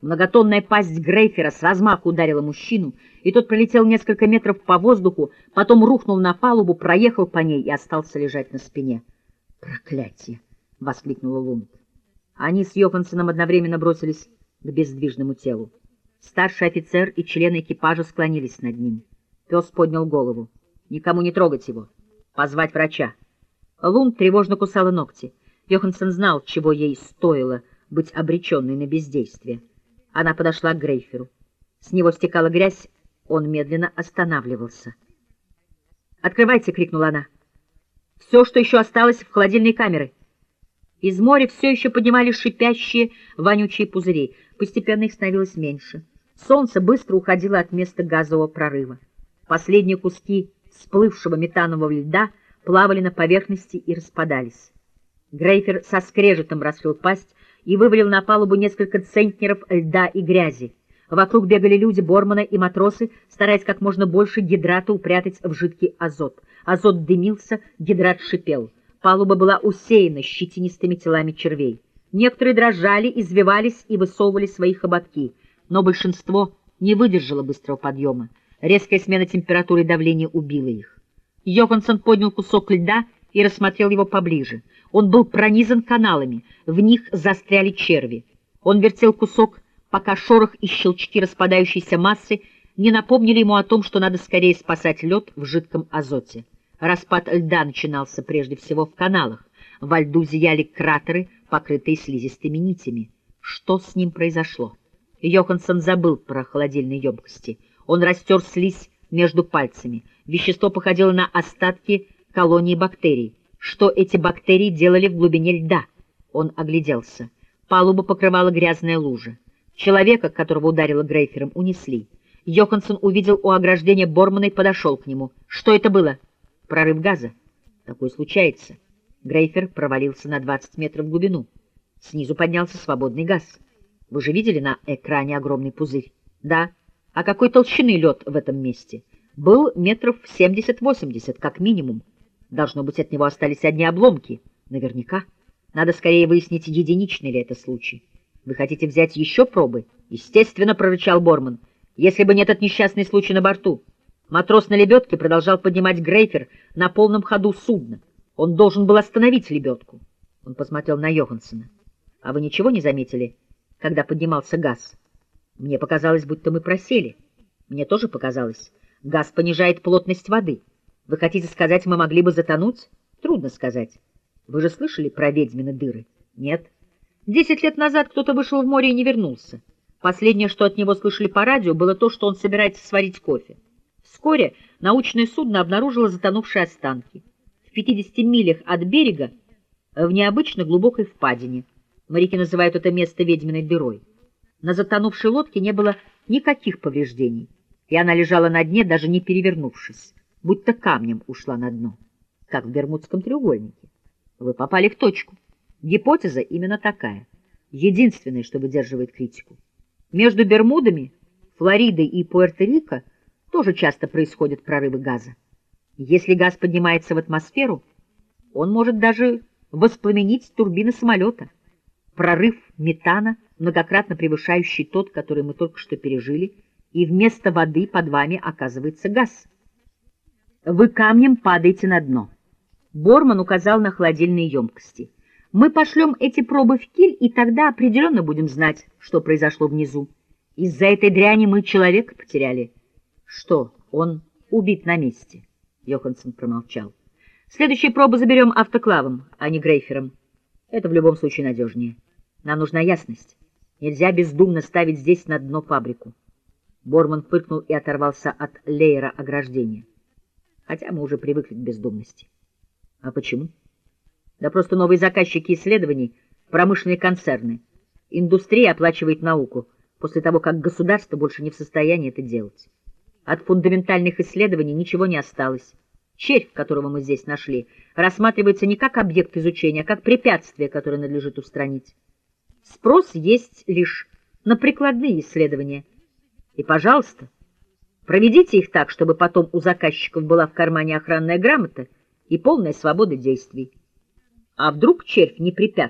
Многотонная пасть Грейфера с размаху ударила мужчину, и тот пролетел несколько метров по воздуху, потом рухнул на палубу, проехал по ней и остался лежать на спине. «Проклятие!» — воскликнула Лунд. Они с Йоханссоном одновременно бросились к бездвижному телу. Старший офицер и члены экипажа склонились над ним. Пес поднял голову. «Никому не трогать его. Позвать врача». Лунд тревожно кусала ногти. Йоханссон знал, чего ей стоило быть обреченной на бездействие. Она подошла к Грейферу. С него стекала грязь, он медленно останавливался. «Открывайте!» — крикнула она. «Все, что еще осталось в холодильной камере». Из моря все еще поднимались шипящие, вонючие пузыри. Постепенно их становилось меньше. Солнце быстро уходило от места газового прорыва. Последние куски всплывшего метанового льда плавали на поверхности и распадались. Грейфер со скрежетом раскрыл пасть и вывалил на палубу несколько центнеров льда и грязи. Вокруг бегали люди, борманы и матросы, стараясь как можно больше гидрата упрятать в жидкий азот. Азот дымился, гидрат шипел. Палуба была усеяна щетинистыми телами червей. Некоторые дрожали, извивались и высовывали свои хоботки, но большинство не выдержало быстрого подъема. Резкая смена температуры и давления убила их. Йоханссон поднял кусок льда и рассмотрел его поближе. Он был пронизан каналами, в них застряли черви. Он вертел кусок, пока шорох и щелчки распадающейся массы не напомнили ему о том, что надо скорее спасать лед в жидком азоте. Распад льда начинался прежде всего в каналах. Во льду зияли кратеры, покрытые слизистыми нитями. Что с ним произошло? Йоханссон забыл про холодильные емкости. Он растер слизь между пальцами. Вещество походило на остатки колонии бактерий. Что эти бактерии делали в глубине льда? Он огляделся. Палуба покрывала грязная лужа. Человека, которого ударило Грейфером, унесли. Йоханссон увидел у ограждения Бормана и подошел к нему. Что это было? Прорыв газа. Такое случается. Грейфер провалился на 20 метров в глубину. Снизу поднялся свободный газ. Вы же видели на экране огромный пузырь? Да. А какой толщины лед в этом месте? Был метров 70-80, как минимум. Должно быть, от него остались одни обломки. Наверняка. Надо скорее выяснить, единичный ли это случай. Вы хотите взять еще пробы? Естественно, прорычал Борман. Если бы не этот несчастный случай на борту. Матрос на лебедке продолжал поднимать грейфер на полном ходу судна. Он должен был остановить лебедку. Он посмотрел на Йоханссона. — А вы ничего не заметили, когда поднимался газ? Мне показалось, будто мы просели. Мне тоже показалось. Газ понижает плотность воды. Вы хотите сказать, мы могли бы затонуть? Трудно сказать. Вы же слышали про ведьмины дыры? Нет. Десять лет назад кто-то вышел в море и не вернулся. Последнее, что от него слышали по радио, было то, что он собирается сварить кофе. Вскоре научное судно обнаружило затонувшие останки. В 50 милях от берега, в необычно глубокой впадине. Моряки называют это место ведьминой дырой. На затонувшей лодке не было никаких повреждений, и она лежала на дне, даже не перевернувшись будто камнем ушла на дно, как в Бермудском треугольнике. Вы попали в точку. Гипотеза именно такая, единственная, что выдерживает критику. Между Бермудами, Флоридой и Пуэрто-Рико тоже часто происходят прорывы газа. Если газ поднимается в атмосферу, он может даже воспламенить турбины самолета. Прорыв метана, многократно превышающий тот, который мы только что пережили, и вместо воды под вами оказывается газ — вы камнем падаете на дно. Борман указал на холодильные емкости. Мы пошлем эти пробы в киль, и тогда определенно будем знать, что произошло внизу. Из-за этой дряни мы человека потеряли. Что, он убит на месте? Йоханссон промолчал. Следующие пробы заберем автоклавом, а не грейфером. Это в любом случае надежнее. Нам нужна ясность. Нельзя бездумно ставить здесь на дно фабрику. Борман фыркнул и оторвался от леера ограждения хотя мы уже привыкли к бездумности. А почему? Да просто новые заказчики исследований, промышленные концерны. Индустрия оплачивает науку после того, как государство больше не в состоянии это делать. От фундаментальных исследований ничего не осталось. Червь, которого мы здесь нашли, рассматривается не как объект изучения, а как препятствие, которое надлежит устранить. Спрос есть лишь на прикладные исследования. И, пожалуйста, Проведите их так, чтобы потом у заказчиков была в кармане охранная грамота и полная свобода действий. А вдруг червь не препятствует?